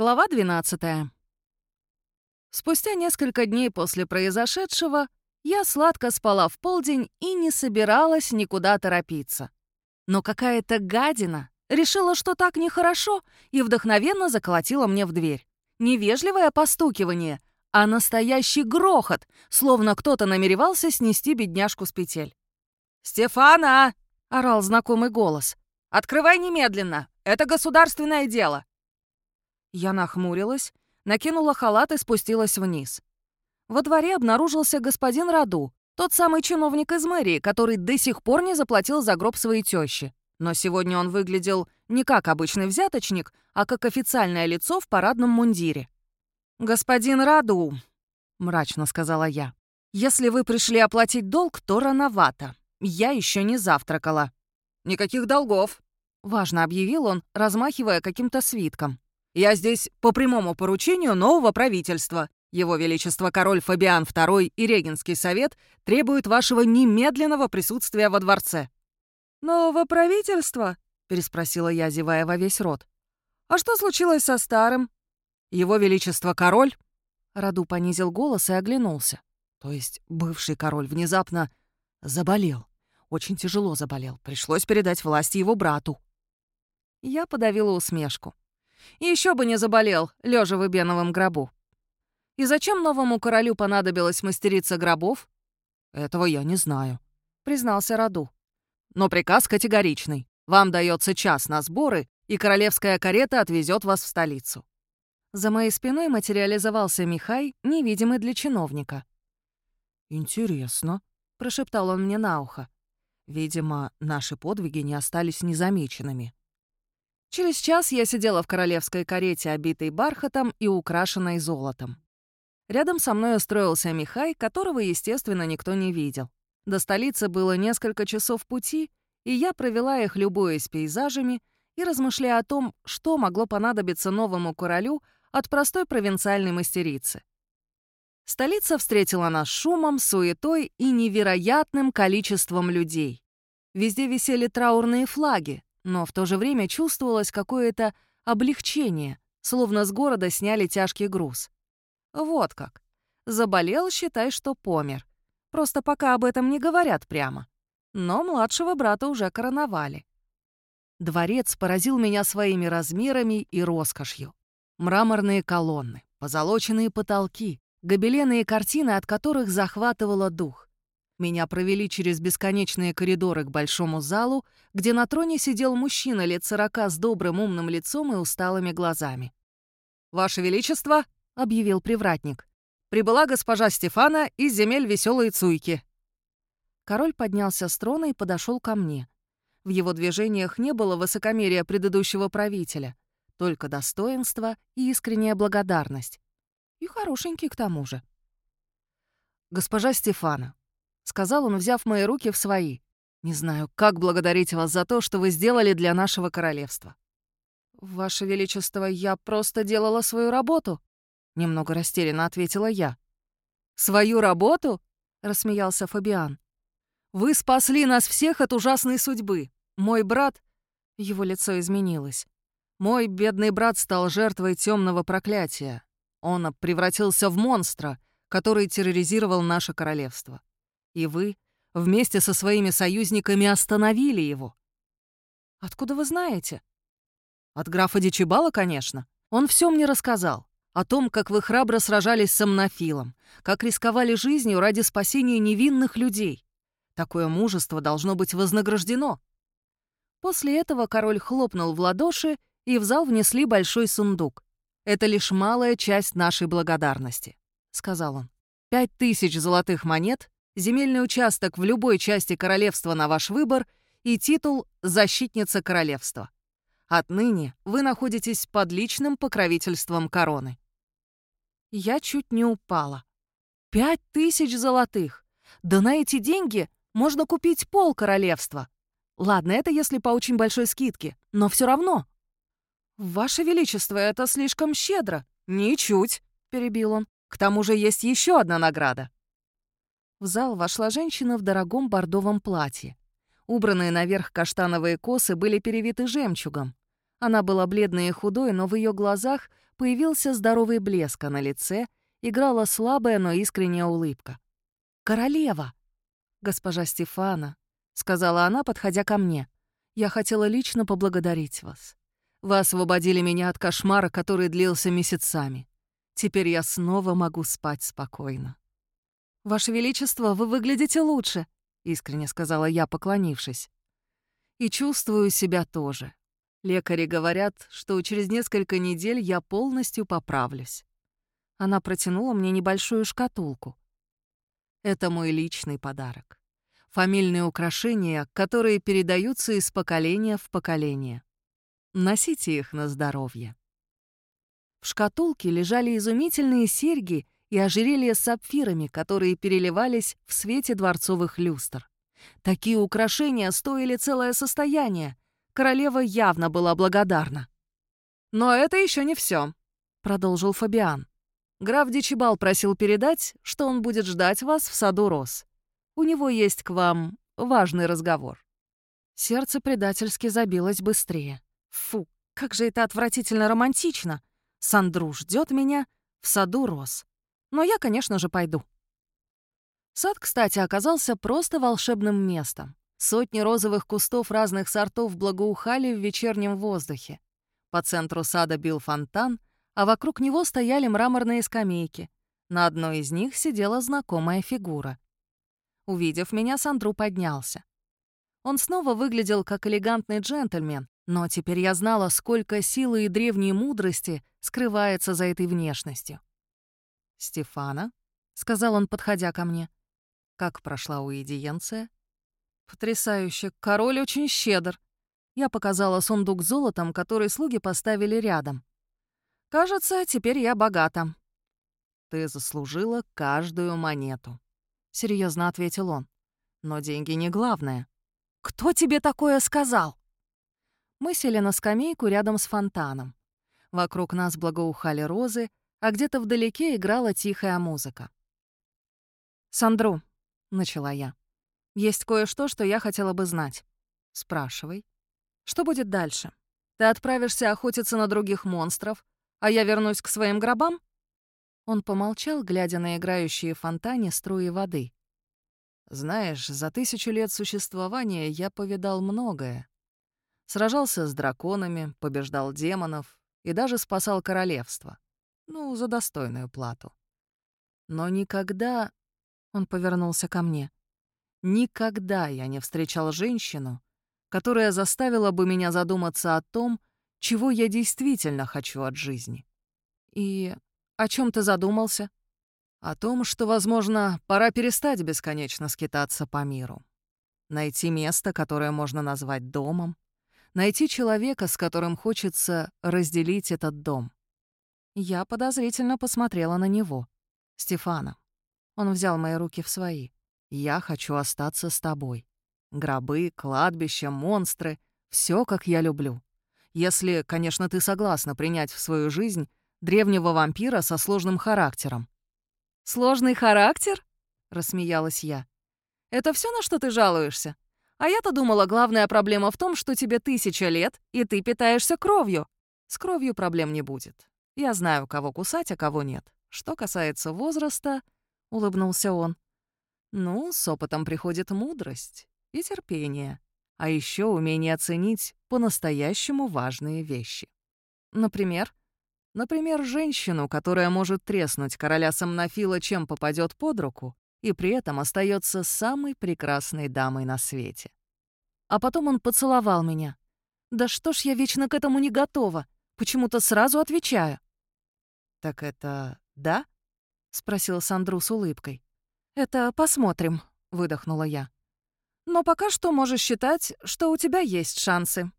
Глава 12. Спустя несколько дней после произошедшего я сладко спала в полдень и не собиралась никуда торопиться. Но какая-то гадина решила, что так нехорошо, и вдохновенно заколотила мне в дверь. Невежливое постукивание, а настоящий грохот, словно кто-то намеревался снести бедняжку с петель. «Стефана!» — орал знакомый голос. «Открывай немедленно! Это государственное дело!» Я нахмурилась, накинула халат и спустилась вниз. Во дворе обнаружился господин Раду, тот самый чиновник из мэрии, который до сих пор не заплатил за гроб своей тещи. Но сегодня он выглядел не как обычный взяточник, а как официальное лицо в парадном мундире. «Господин Раду», — мрачно сказала я, — «если вы пришли оплатить долг, то рановато. Я еще не завтракала». «Никаких долгов», — важно объявил он, размахивая каким-то свитком. Я здесь по прямому поручению нового правительства. Его Величество король Фабиан II и Регенский совет требуют вашего немедленного присутствия во дворце». «Нового правительства?» — переспросила я, зевая во весь рот. «А что случилось со старым?» «Его Величество король...» Раду понизил голос и оглянулся. То есть бывший король внезапно заболел. Очень тяжело заболел. Пришлось передать власть его брату. Я подавила усмешку. Еще бы не заболел, лежа в Ибеновом гробу. И зачем новому королю понадобилось мастериться гробов? Этого я не знаю, признался Раду. Но приказ категоричный. Вам дается час на сборы, и королевская карета отвезет вас в столицу. За моей спиной материализовался Михай, невидимый для чиновника. «Интересно», — прошептал он мне на ухо. «Видимо, наши подвиги не остались незамеченными». Через час я сидела в королевской карете, обитой бархатом и украшенной золотом. Рядом со мной устроился Михай, которого, естественно, никто не видел. До столицы было несколько часов пути, и я провела их, любуясь пейзажами и размышляя о том, что могло понадобиться новому королю от простой провинциальной мастерицы. Столица встретила нас шумом, суетой и невероятным количеством людей. Везде висели траурные флаги, но в то же время чувствовалось какое-то облегчение, словно с города сняли тяжкий груз. Вот как. Заболел, считай, что помер. Просто пока об этом не говорят прямо. Но младшего брата уже короновали. Дворец поразил меня своими размерами и роскошью. Мраморные колонны, позолоченные потолки, гобелены и картины, от которых захватывало дух. Меня провели через бесконечные коридоры к большому залу, где на троне сидел мужчина лет сорока с добрым умным лицом и усталыми глазами. «Ваше Величество!» — объявил привратник. «Прибыла госпожа Стефана из земель веселой Цуйки». Король поднялся с трона и подошел ко мне. В его движениях не было высокомерия предыдущего правителя, только достоинство и искренняя благодарность. И хорошенький к тому же. «Госпожа Стефана, сказал он, взяв мои руки в свои. «Не знаю, как благодарить вас за то, что вы сделали для нашего королевства». «Ваше Величество, я просто делала свою работу», — немного растерянно ответила я. «Свою работу?» — рассмеялся Фабиан. «Вы спасли нас всех от ужасной судьбы. Мой брат...» Его лицо изменилось. «Мой бедный брат стал жертвой темного проклятия. Он превратился в монстра, который терроризировал наше королевство. И вы вместе со своими союзниками остановили его. Откуда вы знаете? От графа Дичибала, конечно. Он все мне рассказал. О том, как вы храбро сражались с Амнафилом, как рисковали жизнью ради спасения невинных людей. Такое мужество должно быть вознаграждено. После этого король хлопнул в ладоши, и в зал внесли большой сундук. «Это лишь малая часть нашей благодарности», — сказал он. «Пять тысяч золотых монет земельный участок в любой части королевства на ваш выбор и титул «Защитница королевства». Отныне вы находитесь под личным покровительством короны. Я чуть не упала. Пять тысяч золотых! Да на эти деньги можно купить пол королевства. Ладно, это если по очень большой скидке, но все равно. «Ваше Величество, это слишком щедро». «Ничуть», — перебил он. «К тому же есть еще одна награда. В зал вошла женщина в дорогом бордовом платье. Убранные наверх каштановые косы были перевиты жемчугом. Она была бледной и худой, но в ее глазах появился здоровый блеск, а на лице играла слабая, но искренняя улыбка. «Королева!» «Госпожа Стефана», — сказала она, подходя ко мне. «Я хотела лично поблагодарить вас. Вы освободили меня от кошмара, который длился месяцами. Теперь я снова могу спать спокойно». «Ваше Величество, вы выглядите лучше», — искренне сказала я, поклонившись. «И чувствую себя тоже. Лекари говорят, что через несколько недель я полностью поправлюсь». Она протянула мне небольшую шкатулку. Это мой личный подарок. Фамильные украшения, которые передаются из поколения в поколение. Носите их на здоровье. В шкатулке лежали изумительные серьги и ожерелья с сапфирами, которые переливались в свете дворцовых люстр. Такие украшения стоили целое состояние. Королева явно была благодарна. «Но это еще не все», — продолжил Фабиан. «Граф Дичибал просил передать, что он будет ждать вас в саду роз. У него есть к вам важный разговор». Сердце предательски забилось быстрее. Фу, как же это отвратительно романтично. Сандру ждет меня в саду роз. Но я, конечно же, пойду. Сад, кстати, оказался просто волшебным местом. Сотни розовых кустов разных сортов благоухали в вечернем воздухе. По центру сада бил фонтан, а вокруг него стояли мраморные скамейки. На одной из них сидела знакомая фигура. Увидев меня, Сандру поднялся. Он снова выглядел как элегантный джентльмен, но теперь я знала, сколько силы и древней мудрости скрывается за этой внешностью. «Стефана», — сказал он, подходя ко мне, — «как прошла уидиенция?» «Потрясающе. Король очень щедр». Я показала сундук с золотом, который слуги поставили рядом. «Кажется, теперь я богата». «Ты заслужила каждую монету», — серьезно ответил он. «Но деньги не главное». «Кто тебе такое сказал?» Мы сели на скамейку рядом с фонтаном. Вокруг нас благоухали розы, а где-то вдалеке играла тихая музыка. «Сандру», — начала я, — «есть кое-что, что я хотела бы знать». «Спрашивай». «Что будет дальше? Ты отправишься охотиться на других монстров, а я вернусь к своим гробам?» Он помолчал, глядя на играющие в фонтане струи воды. «Знаешь, за тысячу лет существования я повидал многое. Сражался с драконами, побеждал демонов и даже спасал королевство. Ну, за достойную плату. Но никогда... Он повернулся ко мне. Никогда я не встречал женщину, которая заставила бы меня задуматься о том, чего я действительно хочу от жизни. И о чем ты задумался? О том, что, возможно, пора перестать бесконечно скитаться по миру. Найти место, которое можно назвать домом, найти человека, с которым хочется разделить этот дом. Я подозрительно посмотрела на него. Стефана. Он взял мои руки в свои. «Я хочу остаться с тобой. Гробы, кладбища, монстры — все, как я люблю. Если, конечно, ты согласна принять в свою жизнь древнего вампира со сложным характером». «Сложный характер?» — рассмеялась я. «Это все, на что ты жалуешься? А я-то думала, главная проблема в том, что тебе тысяча лет, и ты питаешься кровью. С кровью проблем не будет. Я знаю, кого кусать, а кого нет. Что касается возраста, — улыбнулся он, — ну, с опытом приходит мудрость и терпение, а еще умение оценить по-настоящему важные вещи. Например, например, женщину, которая может треснуть короля Сомнофила, чем попадет под руку, и при этом остается самой прекрасной дамой на свете. А потом он поцеловал меня. Да что ж я вечно к этому не готова? Почему-то сразу отвечаю. «Так это да?» — спросил Сандру с улыбкой. «Это посмотрим», — выдохнула я. «Но пока что можешь считать, что у тебя есть шансы».